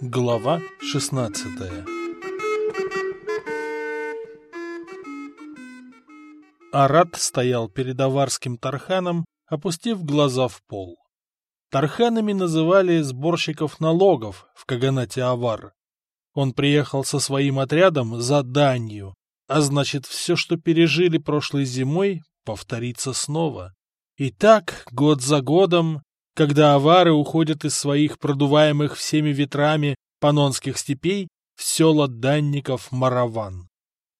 Глава 16 Арат стоял перед аварским Тарханом, опустив глаза в пол. Тарханами называли сборщиков налогов в Каганате Авар. Он приехал со своим отрядом за данью, а значит, все, что пережили прошлой зимой, повторится снова. И так, год за годом, когда авары уходят из своих продуваемых всеми ветрами панонских степей в села данников Мараван.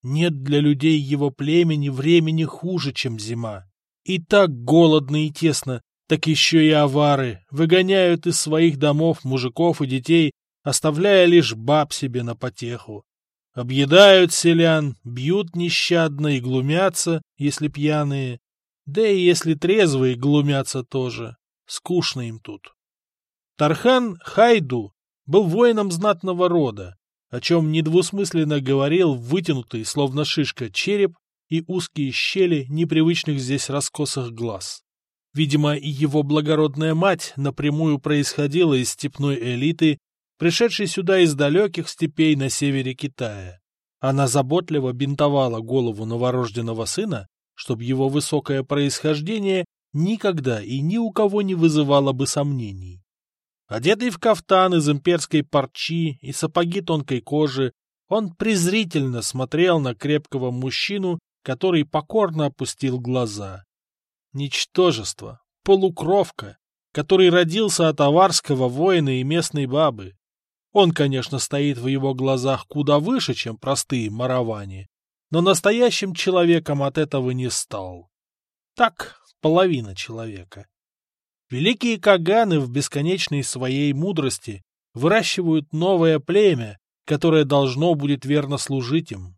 Нет для людей его племени времени хуже, чем зима. И так голодно и тесно, так еще и авары выгоняют из своих домов мужиков и детей, оставляя лишь баб себе на потеху. Объедают селян, бьют нещадно и глумятся, если пьяные, да и если трезвые глумятся тоже. Скучно им тут. Тархан Хайду был воином знатного рода, о чем недвусмысленно говорил вытянутый, словно шишка, череп и узкие щели непривычных здесь раскосых глаз. Видимо, и его благородная мать напрямую происходила из степной элиты, пришедшей сюда из далеких степей на севере Китая. Она заботливо бинтовала голову новорожденного сына, чтобы его высокое происхождение никогда и ни у кого не вызывало бы сомнений. Одетый в кафтан из имперской парчи и сапоги тонкой кожи, он презрительно смотрел на крепкого мужчину, который покорно опустил глаза. Ничтожество, полукровка, который родился от аварского воина и местной бабы. Он, конечно, стоит в его глазах куда выше, чем простые маравани, но настоящим человеком от этого не стал. Так, половина человека. Великие Каганы в бесконечной своей мудрости выращивают новое племя, которое должно будет верно служить им.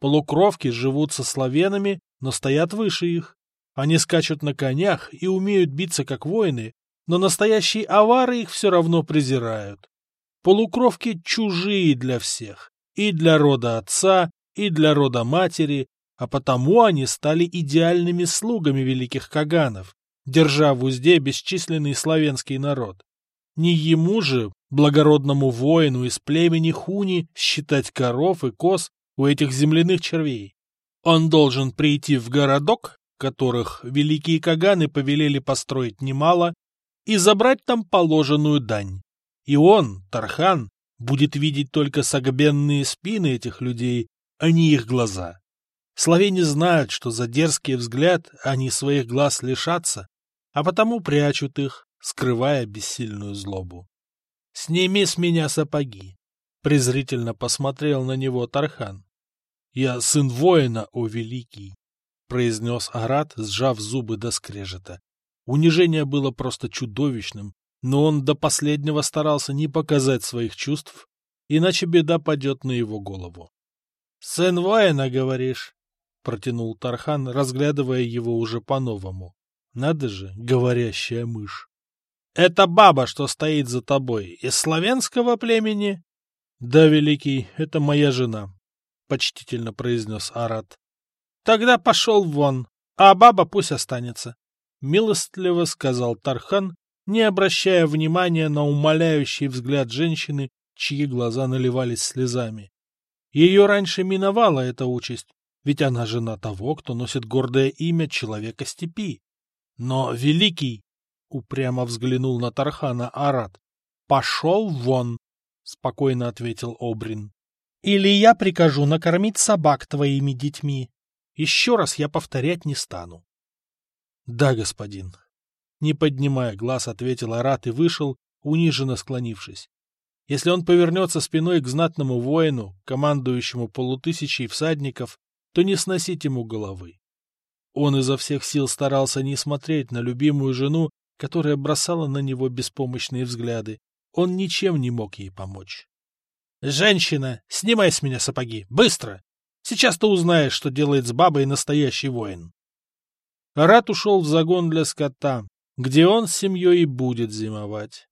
Полукровки живут со славянами, но стоят выше их. Они скачут на конях и умеют биться как воины, но настоящие авары их все равно презирают. Полукровки чужие для всех, и для рода отца, и для рода матери, а потому они стали идеальными слугами великих Каганов, держа в узде бесчисленный славянский народ. Не ему же, благородному воину из племени Хуни, считать коров и коз у этих земляных червей. Он должен прийти в городок, которых великие Каганы повелели построить немало, и забрать там положенную дань. И он, Тархан, будет видеть только согбенные спины этих людей, а не их глаза. Словени знают, что за дерзкий взгляд они своих глаз лишатся, а потому прячут их, скрывая бессильную злобу. «Сними с меня сапоги!» — презрительно посмотрел на него Тархан. «Я сын воина, о великий!» — произнес Арат, сжав зубы до скрежета. Унижение было просто чудовищным, но он до последнего старался не показать своих чувств, иначе беда падет на его голову. — Сын воина, говоришь? — протянул Тархан, разглядывая его уже по-новому. Надо же, говорящая мышь. — Это баба, что стоит за тобой, из славянского племени? — Да, великий, это моя жена, — почтительно произнес Арат. — Тогда пошел вон, а баба пусть останется, — милостливо сказал Тархан, не обращая внимания на умоляющий взгляд женщины, чьи глаза наливались слезами. Ее раньше миновала эта участь, ведь она жена того, кто носит гордое имя человека степи. Но Великий упрямо взглянул на Тархана Арат. «Пошел вон!» — спокойно ответил Обрин. «Или я прикажу накормить собак твоими детьми. Еще раз я повторять не стану». «Да, господин». Не поднимая глаз, ответил Арат и вышел, униженно склонившись. Если он повернется спиной к знатному воину, командующему полутысячей всадников, то не сносить ему головы. Он изо всех сил старался не смотреть на любимую жену, которая бросала на него беспомощные взгляды. Он ничем не мог ей помочь. «Женщина, снимай с меня сапоги! Быстро! Сейчас ты узнаешь, что делает с бабой настоящий воин!» Арат ушел в загон для скота, где он с семьей и будет зимовать.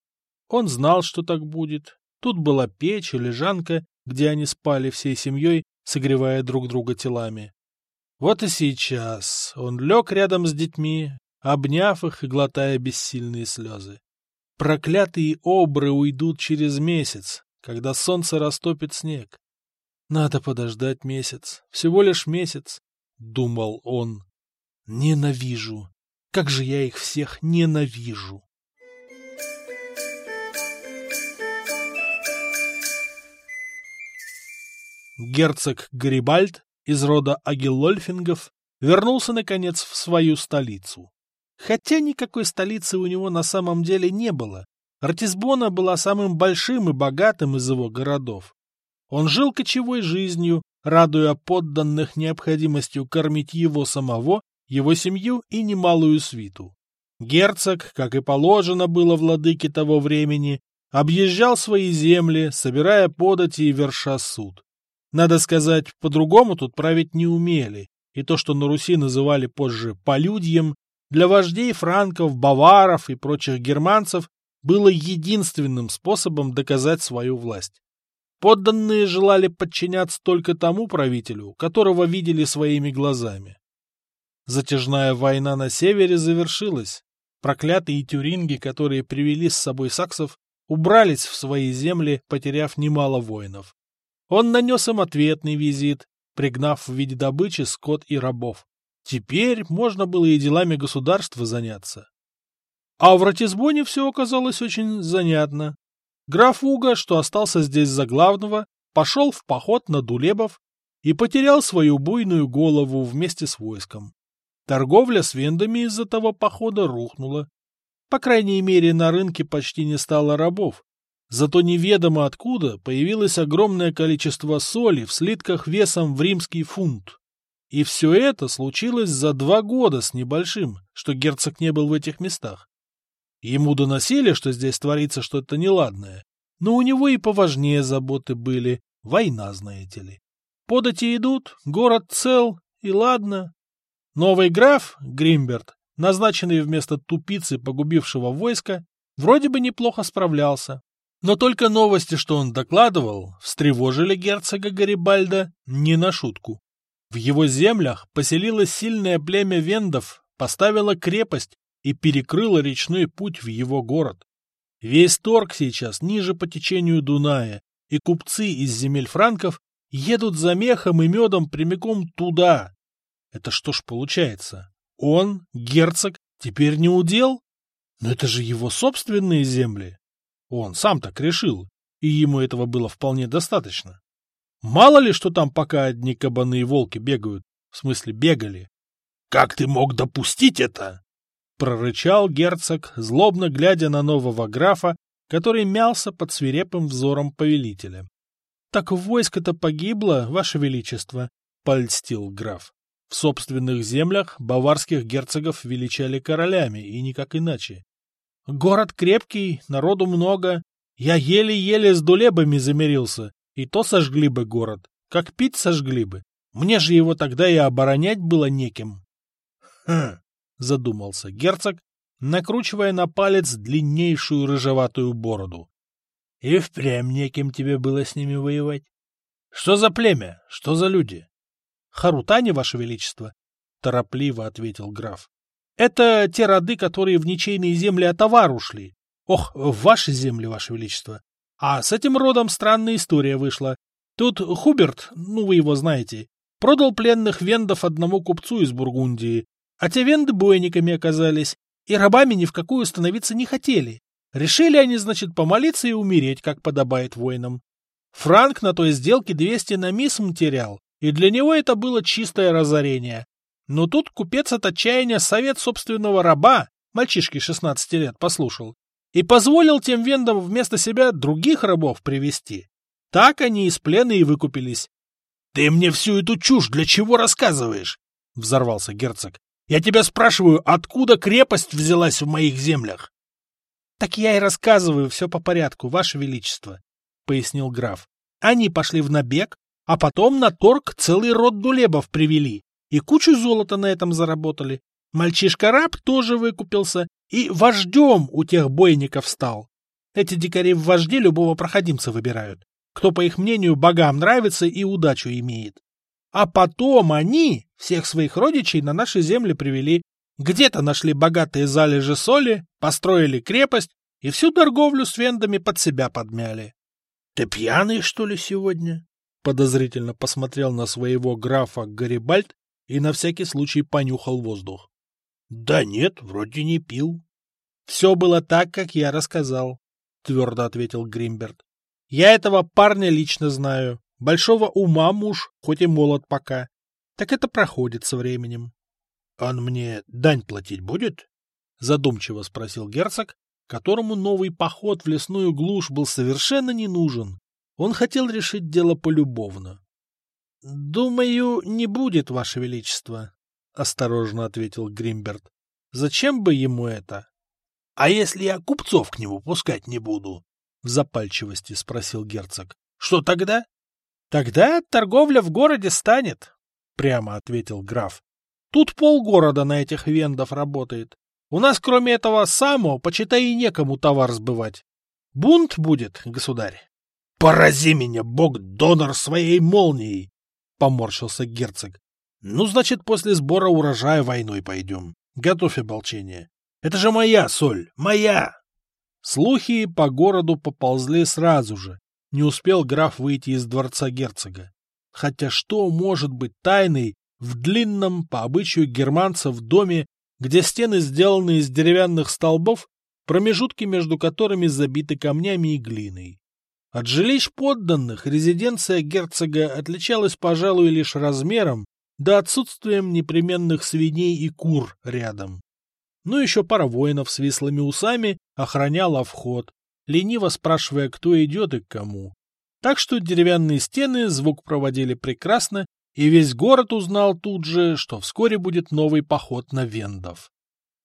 Он знал, что так будет. Тут была печь и лежанка, где они спали всей семьей, согревая друг друга телами. Вот и сейчас он лег рядом с детьми, обняв их и глотая бессильные слезы. Проклятые обры уйдут через месяц, когда солнце растопит снег. Надо подождать месяц, всего лишь месяц, — думал он. Ненавижу. Как же я их всех ненавижу. Герцог Гарибальд из рода Агиллольфингов вернулся, наконец, в свою столицу. Хотя никакой столицы у него на самом деле не было. Ратисбона была самым большим и богатым из его городов. Он жил кочевой жизнью, радуя подданных необходимостью кормить его самого, его семью и немалую свиту. Герцог, как и положено было владыке того времени, объезжал свои земли, собирая подати и верша суд. Надо сказать, по-другому тут править не умели, и то, что на Руси называли позже «полюдьем», для вождей франков, баваров и прочих германцев было единственным способом доказать свою власть. Подданные желали подчиняться только тому правителю, которого видели своими глазами. Затяжная война на севере завершилась. Проклятые тюринги, которые привели с собой саксов, убрались в свои земли, потеряв немало воинов. Он нанес им ответный визит, пригнав в виде добычи скот и рабов. Теперь можно было и делами государства заняться. А в Ратисбоне все оказалось очень занятно. Граф Уга, что остался здесь за главного, пошел в поход на Дулебов и потерял свою буйную голову вместе с войском. Торговля с вендами из-за того похода рухнула. По крайней мере, на рынке почти не стало рабов, Зато неведомо откуда появилось огромное количество соли в слитках весом в римский фунт. И все это случилось за два года с небольшим, что герцог не был в этих местах. Ему доносили, что здесь творится что-то неладное, но у него и поважнее заботы были, война, знаете ли. Подати идут, город цел, и ладно. Новый граф, Гримберт, назначенный вместо тупицы, погубившего войско, вроде бы неплохо справлялся. Но только новости, что он докладывал, встревожили герцога Гарибальда не на шутку. В его землях поселилось сильное племя вендов, поставило крепость и перекрыло речной путь в его город. Весь торг сейчас ниже по течению Дуная, и купцы из земель франков едут за мехом и медом прямиком туда. Это что ж получается? Он, герцог, теперь не удел? Но это же его собственные земли. Он сам так решил, и ему этого было вполне достаточно. Мало ли, что там пока одни кабаны и волки бегают, в смысле бегали. — Как ты мог допустить это? — прорычал герцог, злобно глядя на нового графа, который мялся под свирепым взором повелителя. — Так войско-то погибло, ваше величество, — польстил граф. В собственных землях баварских герцогов величали королями, и никак иначе. Город крепкий, народу много. Я еле-еле с дулебами замерился, и то сожгли бы город, как пить сожгли бы. Мне же его тогда и оборонять было неким. Хм, задумался герцог, накручивая на палец длиннейшую рыжеватую бороду. И впрямь неким тебе было с ними воевать. Что за племя? Что за люди? Харутане, ваше величество, торопливо ответил граф. Это те роды, которые в ничейные земли от товар ушли. Ох, в ваши земли, ваше величество. А с этим родом странная история вышла. Тут Хуберт, ну вы его знаете, продал пленных вендов одному купцу из Бургундии, а те венды бойниками оказались, и рабами ни в какую становиться не хотели. Решили они, значит, помолиться и умереть, как подобает воинам. Франк на той сделке 200 на мисм терял, и для него это было чистое разорение. Но тут купец от отчаяния совет собственного раба, мальчишки 16 лет, послушал, и позволил тем вендам вместо себя других рабов привести. Так они из плена и выкупились. — Ты мне всю эту чушь для чего рассказываешь? — взорвался герцог. — Я тебя спрашиваю, откуда крепость взялась в моих землях? — Так я и рассказываю все по порядку, ваше величество, — пояснил граф. Они пошли в набег, а потом на торг целый род дулебов привели и кучу золота на этом заработали. Мальчишка-раб тоже выкупился и вождем у тех бойников стал. Эти дикари в вожде любого проходимца выбирают, кто, по их мнению, богам нравится и удачу имеет. А потом они всех своих родичей на наши земли привели, где-то нашли богатые залежи соли, построили крепость, и всю торговлю с вендами под себя подмяли. — Ты пьяный, что ли, сегодня? — подозрительно посмотрел на своего графа Гарибальд и на всякий случай понюхал воздух. — Да нет, вроде не пил. — Все было так, как я рассказал, — твердо ответил Гримберт. — Я этого парня лично знаю. Большого ума муж, хоть и молод пока. Так это проходит со временем. — Он мне дань платить будет? — задумчиво спросил герцог, которому новый поход в лесную глушь был совершенно не нужен. Он хотел решить дело полюбовно. — Думаю, не будет, Ваше Величество, — осторожно ответил Гримберт. — Зачем бы ему это? — А если я купцов к нему пускать не буду? — в запальчивости спросил герцог. — Что тогда? — Тогда торговля в городе станет, — прямо ответил граф. — Тут полгорода на этих вендов работает. У нас, кроме этого самого, почитай и некому товар сбывать. Бунт будет, государь. — Порази меня, бог-донор, своей молнией! — поморщился герцог. — Ну, значит, после сбора урожая войной пойдем. Готовь оболчение. Это же моя соль, моя! Слухи по городу поползли сразу же. Не успел граф выйти из дворца герцога. Хотя что может быть тайной в длинном, по обычаю германцев, доме где стены сделаны из деревянных столбов, промежутки между которыми забиты камнями и глиной. От жилищ подданных резиденция герцога отличалась, пожалуй, лишь размером да отсутствием непременных свиней и кур рядом. Ну, еще пара воинов с вислыми усами охраняла вход, лениво спрашивая, кто идет и к кому. Так что деревянные стены звук проводили прекрасно и весь город узнал тут же, что вскоре будет новый поход на вендов.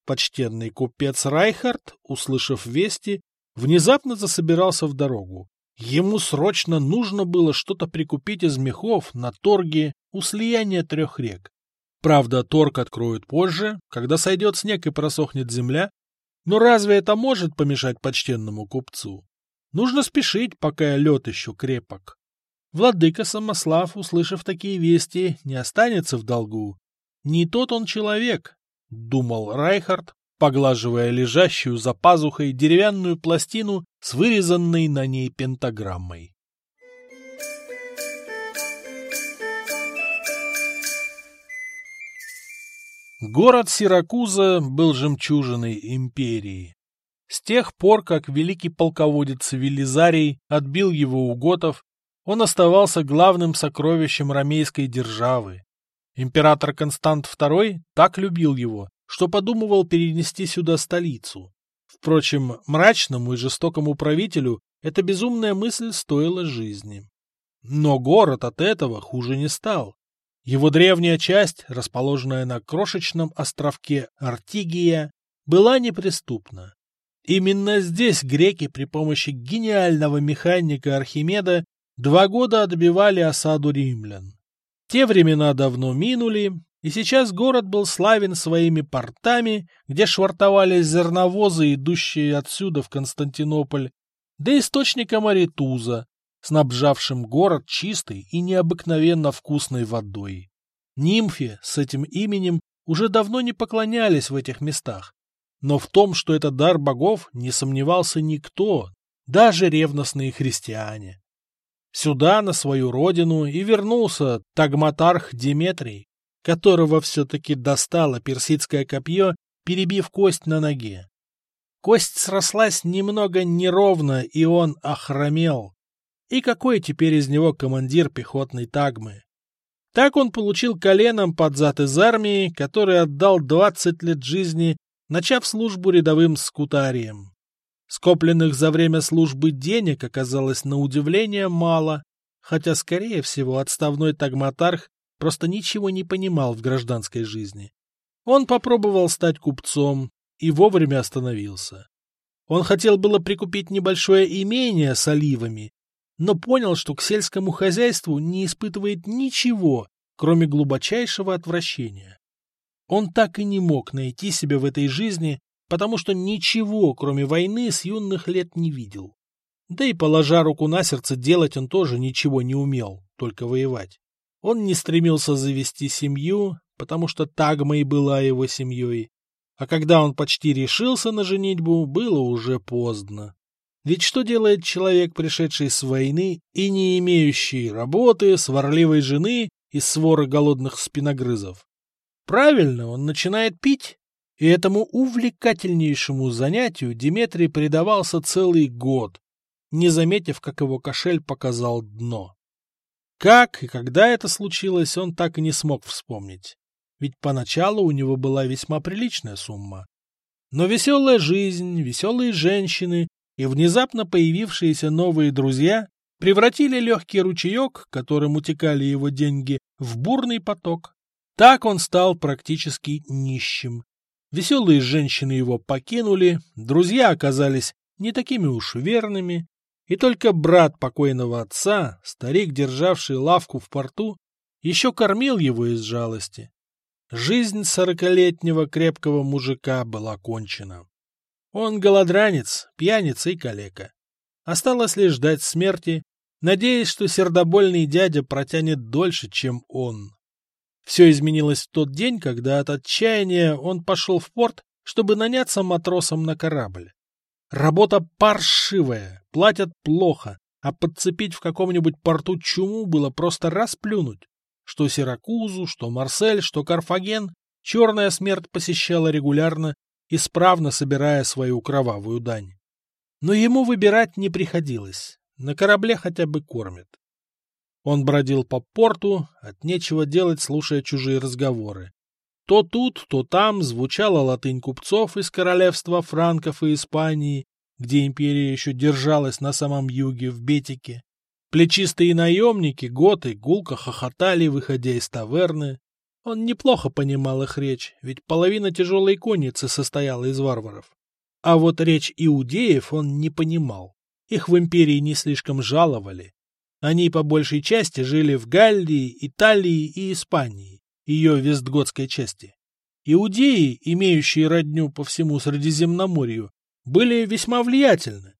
Почтенный купец Райхард, услышав вести, внезапно засобирался в дорогу. Ему срочно нужно было что-то прикупить из мехов на торге у слияния трех рек. Правда, торг откроют позже, когда сойдет снег и просохнет земля, но разве это может помешать почтенному купцу? Нужно спешить, пока лед еще крепок. Владыка Самослав, услышав такие вести, не останется в долгу. Не тот он человек, — думал Райхард, поглаживая лежащую за пазухой деревянную пластину с вырезанной на ней пентаграммой. Город Сиракуза был жемчужиной империи. С тех пор, как великий полководец Велизарий отбил его у готов он оставался главным сокровищем ромейской державы. Император Констант II так любил его, что подумывал перенести сюда столицу. Впрочем, мрачному и жестокому правителю эта безумная мысль стоила жизни. Но город от этого хуже не стал. Его древняя часть, расположенная на крошечном островке Артигия, была неприступна. Именно здесь греки при помощи гениального механика Архимеда Два года отбивали осаду римлян. Те времена давно минули, и сейчас город был славен своими портами, где швартовались зерновозы, идущие отсюда в Константинополь, да источником Аритуза, снабжавшим город чистой и необыкновенно вкусной водой. Нимфе с этим именем уже давно не поклонялись в этих местах, но в том, что это дар богов, не сомневался никто, даже ревностные христиане. Сюда, на свою родину, и вернулся Тагматарх Диметрий, которого все-таки достало персидское копье, перебив кость на ноге. Кость срослась немного неровно, и он охромел. И какой теперь из него командир пехотной тагмы? Так он получил коленом под зад из армии, который отдал двадцать лет жизни, начав службу рядовым скутарием. Скопленных за время службы денег оказалось на удивление мало, хотя, скорее всего, отставной тагматарх просто ничего не понимал в гражданской жизни. Он попробовал стать купцом и вовремя остановился. Он хотел было прикупить небольшое имение с оливами, но понял, что к сельскому хозяйству не испытывает ничего, кроме глубочайшего отвращения. Он так и не мог найти себя в этой жизни потому что ничего, кроме войны, с юных лет не видел. Да и, положа руку на сердце, делать он тоже ничего не умел, только воевать. Он не стремился завести семью, потому что Тагма и была его семьей. А когда он почти решился на женитьбу, было уже поздно. Ведь что делает человек, пришедший с войны и не имеющий работы, сварливой жены и своры голодных спиногрызов? Правильно, он начинает пить. И этому увлекательнейшему занятию Диметрий предавался целый год, не заметив, как его кошель показал дно. Как и когда это случилось, он так и не смог вспомнить. Ведь поначалу у него была весьма приличная сумма. Но веселая жизнь, веселые женщины и внезапно появившиеся новые друзья превратили легкий ручеек, которым утекали его деньги, в бурный поток. Так он стал практически нищим. Веселые женщины его покинули, друзья оказались не такими уж верными, и только брат покойного отца, старик, державший лавку в порту, еще кормил его из жалости. Жизнь сорокалетнего крепкого мужика была кончена. Он голодранец, пьяница и калека. Осталось лишь ждать смерти, надеясь, что сердобольный дядя протянет дольше, чем он. Все изменилось в тот день, когда от отчаяния он пошел в порт, чтобы наняться матросом на корабль. Работа паршивая, платят плохо, а подцепить в каком-нибудь порту чуму было просто расплюнуть. Что Сиракузу, что Марсель, что Карфаген, черная смерть посещала регулярно, исправно собирая свою кровавую дань. Но ему выбирать не приходилось, на корабле хотя бы кормят. Он бродил по порту, от нечего делать, слушая чужие разговоры. То тут, то там звучала латынь купцов из королевства Франков и Испании, где империя еще держалась на самом юге, в Бетике. Плечистые наемники, готы, гулко хохотали, выходя из таверны. Он неплохо понимал их речь, ведь половина тяжелой конницы состояла из варваров. А вот речь иудеев он не понимал. Их в империи не слишком жаловали. Они по большей части жили в Галлии, Италии и Испании, ее вестготской части. Иудеи, имеющие родню по всему Средиземноморью, были весьма влиятельны.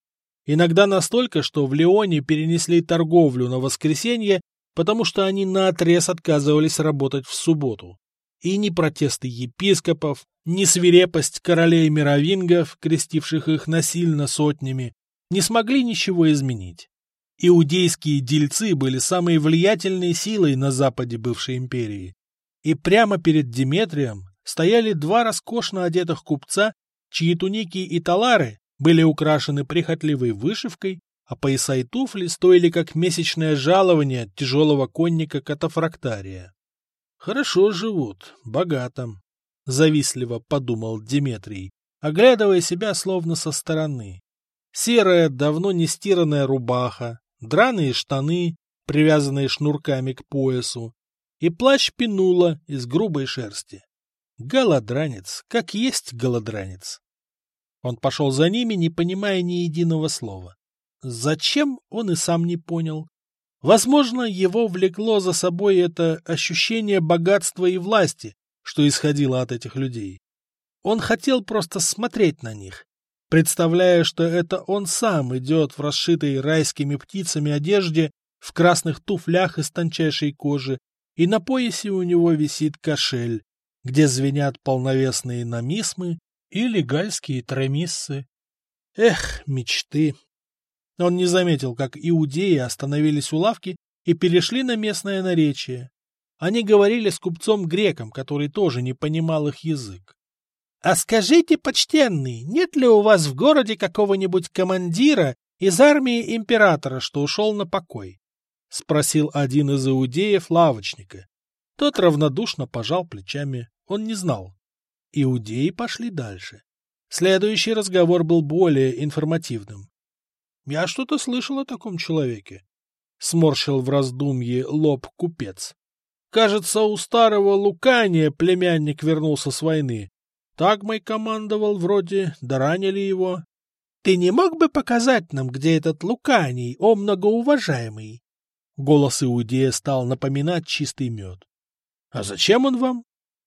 Иногда настолько, что в Леоне перенесли торговлю на воскресенье, потому что они наотрез отказывались работать в субботу. И ни протесты епископов, ни свирепость королей мировингов, крестивших их насильно сотнями, не смогли ничего изменить. Иудейские дельцы были самой влиятельной силой на западе бывшей империи. И прямо перед Диметрием стояли два роскошно одетых купца, чьи туники и талары были украшены прихотливой вышивкой, а пояса и туфли стоили как месячное жалование тяжелого конника катафрактария. «Хорошо живут, богато», — завистливо подумал Диметрий, оглядывая себя словно со стороны. Серая, давно не стиранная рубаха, драные штаны, привязанные шнурками к поясу, и плащ пинула из грубой шерсти. Голодранец, как есть голодранец. Он пошел за ними, не понимая ни единого слова. Зачем, он и сам не понял. Возможно, его влекло за собой это ощущение богатства и власти, что исходило от этих людей. Он хотел просто смотреть на них, представляя, что это он сам идет в расшитой райскими птицами одежде, в красных туфлях из тончайшей кожи, и на поясе у него висит кошель, где звенят полновесные намисмы или гальские тремиссы. Эх, мечты! Он не заметил, как иудеи остановились у лавки и перешли на местное наречие. Они говорили с купцом-греком, который тоже не понимал их язык. «А скажите, почтенный, нет ли у вас в городе какого-нибудь командира из армии императора, что ушел на покой?» — спросил один из иудеев лавочника. Тот равнодушно пожал плечами. Он не знал. Иудеи пошли дальше. Следующий разговор был более информативным. «Я что-то слышал о таком человеке», — сморщил в раздумье лоб купец. «Кажется, у старого Лукания племянник вернулся с войны. Так мой командовал вроде, да ранили его. Ты не мог бы показать нам, где этот Луканий, о многоуважаемый? Голос Иудея стал напоминать чистый мед. — А зачем он вам?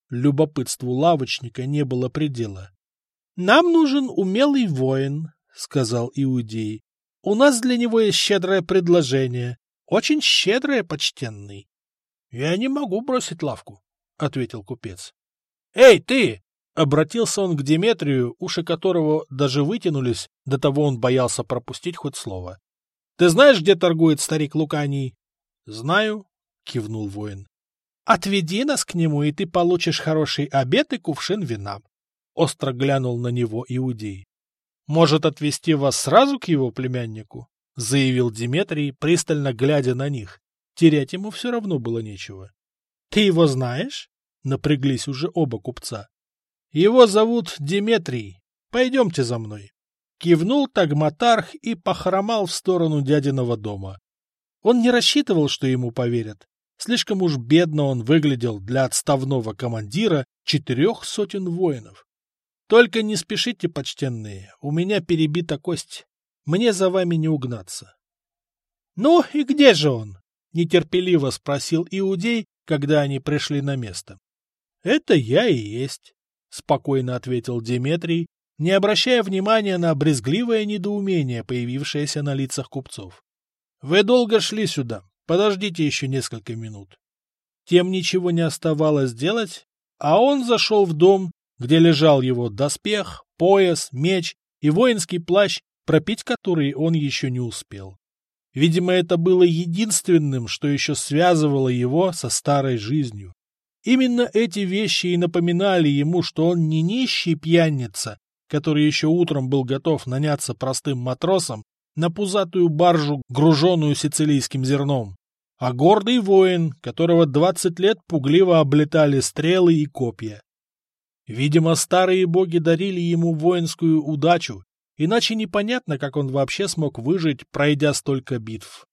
Любопытству лавочника не было предела. — Нам нужен умелый воин, — сказал Иудей. — У нас для него есть щедрое предложение. Очень щедрое, почтенный. — Я не могу бросить лавку, — ответил купец. — Эй, ты! Обратился он к Деметрию, уши которого даже вытянулись, до того он боялся пропустить хоть слово. — Ты знаешь, где торгует старик Луканий? — Знаю, — кивнул воин. — Отведи нас к нему, и ты получишь хороший обед и кувшин вина. Остро глянул на него Иудей. — Может, отвести вас сразу к его племяннику? — заявил Диметрий, пристально глядя на них. Терять ему все равно было нечего. — Ты его знаешь? — напряглись уже оба купца. Его зовут Диметрий. Пойдемте за мной. Кивнул Тагматарх и похромал в сторону дядиного дома. Он не рассчитывал, что ему поверят. Слишком уж бедно он выглядел для отставного командира четырех сотен воинов. Только не спешите, почтенные, у меня перебита кость. Мне за вами не угнаться. — Ну и где же он? — нетерпеливо спросил Иудей, когда они пришли на место. — Это я и есть. — спокойно ответил Деметрий, не обращая внимания на брезгливое недоумение, появившееся на лицах купцов. — Вы долго шли сюда. Подождите еще несколько минут. Тем ничего не оставалось делать, а он зашел в дом, где лежал его доспех, пояс, меч и воинский плащ, пропить который он еще не успел. Видимо, это было единственным, что еще связывало его со старой жизнью. Именно эти вещи и напоминали ему, что он не нищий пьяница, который еще утром был готов наняться простым матросом на пузатую баржу, груженную сицилийским зерном, а гордый воин, которого двадцать лет пугливо облетали стрелы и копья. Видимо, старые боги дарили ему воинскую удачу, иначе непонятно, как он вообще смог выжить, пройдя столько битв.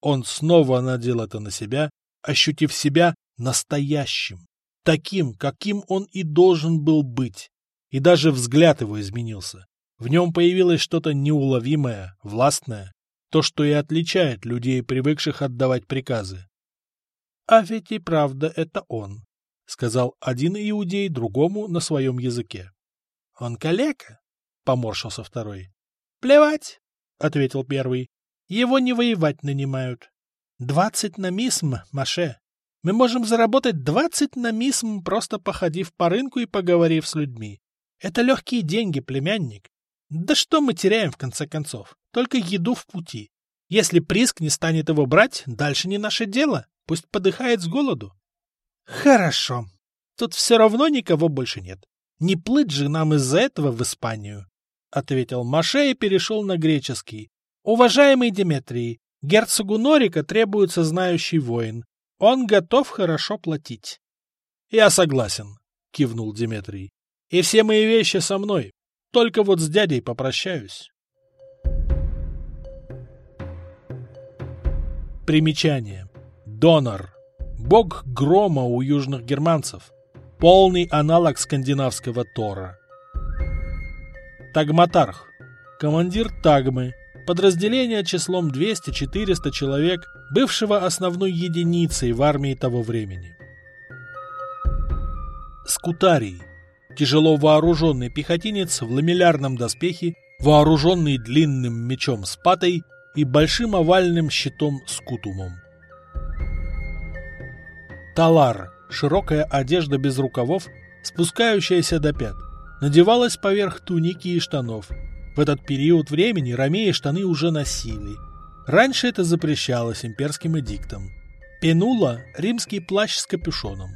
Он снова надел это на себя, ощутив себя настоящим, таким, каким он и должен был быть. И даже взгляд его изменился. В нем появилось что-то неуловимое, властное, то, что и отличает людей, привыкших отдавать приказы. — А ведь и правда это он, — сказал один иудей другому на своем языке. — Он калека, — поморщился второй. — Плевать, — ответил первый. — Его не воевать нанимают. Двадцать на мисм, Маше. Мы можем заработать 20 на мисм, просто походив по рынку и поговорив с людьми. Это легкие деньги, племянник. Да что мы теряем, в конце концов? Только еду в пути. Если Приск не станет его брать, дальше не наше дело. Пусть подыхает с голоду. Хорошо. Тут все равно никого больше нет. Не плыть же нам из-за этого в Испанию, — ответил Маше и перешел на греческий. Уважаемый Деметрий, герцогу Норика требуется знающий воин. Он готов хорошо платить. — Я согласен, — кивнул Диметрий. — И все мои вещи со мной. Только вот с дядей попрощаюсь. Примечание. Донор. Бог грома у южных германцев. Полный аналог скандинавского Тора. Тагматарх. Командир Тагмы, подразделение числом 200-400 человек, бывшего основной единицей в армии того времени. Скутарий. Тяжело вооруженный пехотинец в ламеллярном доспехе, вооруженный длинным мечом с патой и большим овальным щитом с кутумом. Талар. Широкая одежда без рукавов, спускающаяся до пят, надевалась поверх туники и штанов – в этот период времени ромеи штаны уже носили. Раньше это запрещалось имперским эдиктом. Пенула – римский плащ с капюшоном.